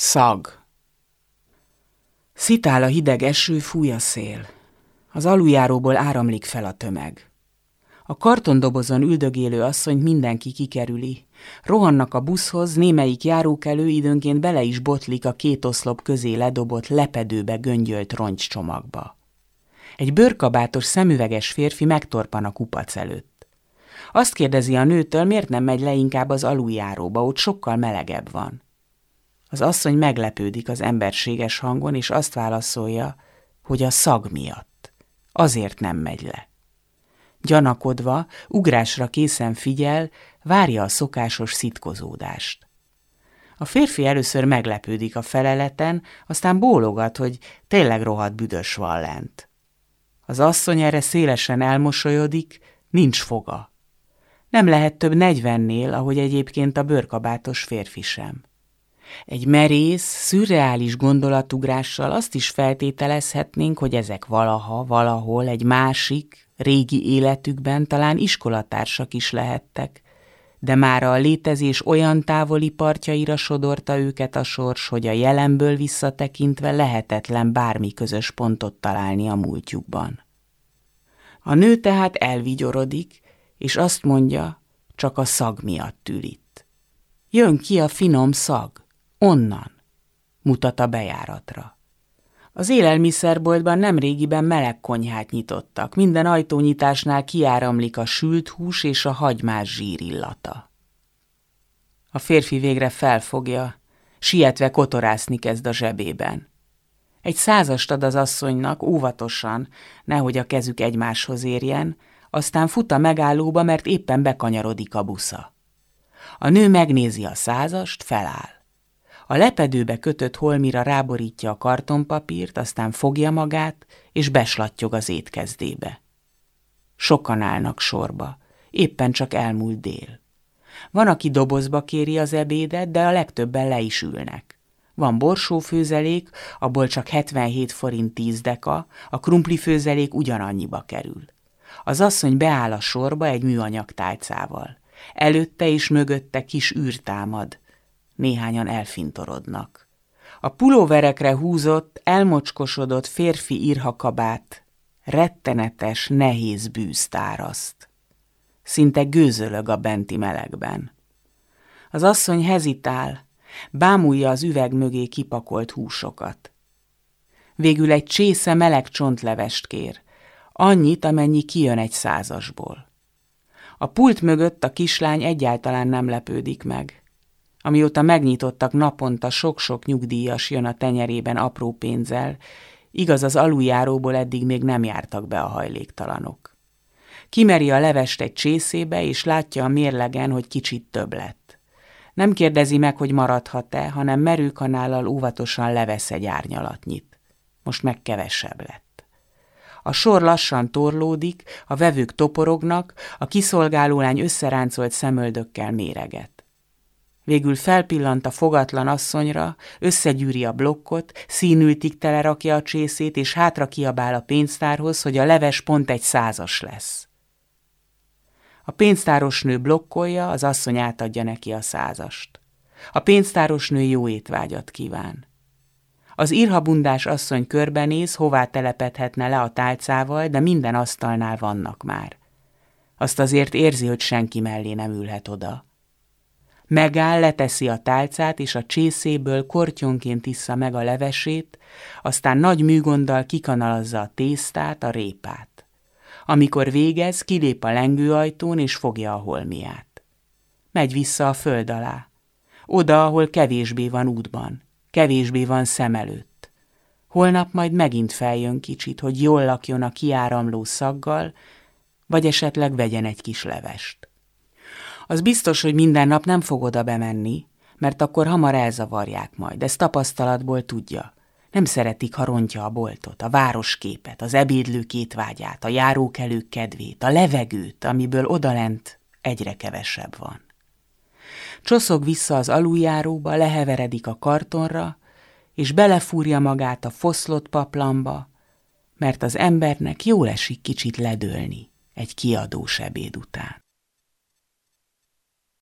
Szag Szitál a hideg eső, fúj a szél. Az aluljáróból áramlik fel a tömeg. A kartondobozon üldögélő asszonyt mindenki kikerüli. Rohannak a buszhoz, némelyik járókelő időnként bele is botlik a két oszlop közé ledobott lepedőbe göngyölt roncscsomagba. Egy bőrkabátos szemüveges férfi megtorpan a kupac előtt. Azt kérdezi a nőtől, miért nem megy le inkább az aluljáróba, ott sokkal melegebb van. Az asszony meglepődik az emberséges hangon, és azt válaszolja, hogy a szag miatt. Azért nem megy le. Gyanakodva, ugrásra készen figyel, várja a szokásos szitkozódást. A férfi először meglepődik a feleleten, aztán bólogat, hogy tényleg rohadt büdös van lent. Az asszony erre szélesen elmosolyodik, nincs foga. Nem lehet több negyvennél, ahogy egyébként a bőrkabátos férfi sem. Egy merész, szürreális gondolatugrással azt is feltételezhetnénk, hogy ezek valaha, valahol egy másik, régi életükben talán iskolatársak is lehettek, de már a létezés olyan távoli partjaira sodorta őket a sors, hogy a jelenből visszatekintve lehetetlen bármi közös pontot találni a múltjukban. A nő tehát elvigyorodik, és azt mondja, csak a szag miatt ül itt. Jön ki a finom szag. Onnan, mutat a bejáratra. Az élelmiszerboltban nemrégiben meleg konyhát nyitottak, minden ajtónyitásnál kiáramlik a sült hús és a hagymás zsírillata. A férfi végre felfogja, sietve kotorászni kezd a zsebében. Egy százast ad az asszonynak, óvatosan, nehogy a kezük egymáshoz érjen, aztán fut a megállóba, mert éppen bekanyarodik a busza. A nő megnézi a százast, feláll. A lepedőbe kötött holmira ráborítja a kartonpapírt, aztán fogja magát, és beslattyog az étkezdébe. Sokan állnak sorba, éppen csak elmúlt dél. Van, aki dobozba kéri az ebédet, de a legtöbben le is ülnek. Van borsófőzelék, abból csak 77 forint 10 deka, a krumplifőzelék ugyanannyiba kerül. Az asszony beáll a sorba egy műanyag tálcával. Előtte és mögötte kis űr támad, néhányan elfintorodnak. A pulóverekre húzott, elmocskosodott férfi írhakabát rettenetes, nehéz bűztáraszt. Szinte gőzölög a benti melegben. Az asszony hezitál, bámulja az üveg mögé kipakolt húsokat. Végül egy csésze meleg csontlevest kér, annyit, amennyi kijön egy százasból. A pult mögött a kislány egyáltalán nem lepődik meg. Amióta megnyitottak naponta sok-sok nyugdíjas jön a tenyerében apró pénzzel, igaz az aluljáróból eddig még nem jártak be a hajléktalanok. Kimeri a levest egy csészébe, és látja a mérlegen, hogy kicsit több lett. Nem kérdezi meg, hogy maradhat-e, hanem merőkanállal óvatosan levesz egy árnyalatnyit. Most meg kevesebb lett. A sor lassan torlódik, a vevők toporognak, a kiszolgáló lány összeráncolt szemöldökkel méreget. Végül felpillant a fogatlan asszonyra, összegyűri a blokkot, színültig telerakja a csészét, és hátra kiabál a pénztárhoz, hogy a leves pont egy százas lesz. A pénztáros nő blokkolja, az asszony átadja neki a százast. A pénztáros nő jó étvágyat kíván. Az írhabundás asszony körbenéz, hová telepedhetne le a tálcával, de minden asztalnál vannak már. Azt azért érzi, hogy senki mellé nem ülhet oda. Megáll, leteszi a tálcát, és a csészéből kortyonként issza meg a levesét, aztán nagy műgonddal kikanalazza a tésztát, a répát. Amikor végez, kilép a lengőajtón, és fogja a holmiát. Megy vissza a föld alá. Oda, ahol kevésbé van útban, kevésbé van szem előtt. Holnap majd megint feljön kicsit, hogy jól lakjon a kiáramló szaggal, vagy esetleg vegyen egy kis levest az biztos, hogy minden nap nem fog oda bemenni, mert akkor hamar elzavarják majd, ezt tapasztalatból tudja. Nem szeretik, ha rontja a boltot, a városképet, az ebédlők étvágyát, a járókelők kedvét, a levegőt, amiből odalent egyre kevesebb van. Csoszog vissza az aluljáróba, leheveredik a kartonra, és belefúrja magát a foszlott paplamba, mert az embernek jól esik kicsit ledölni egy kiadós ebéd után.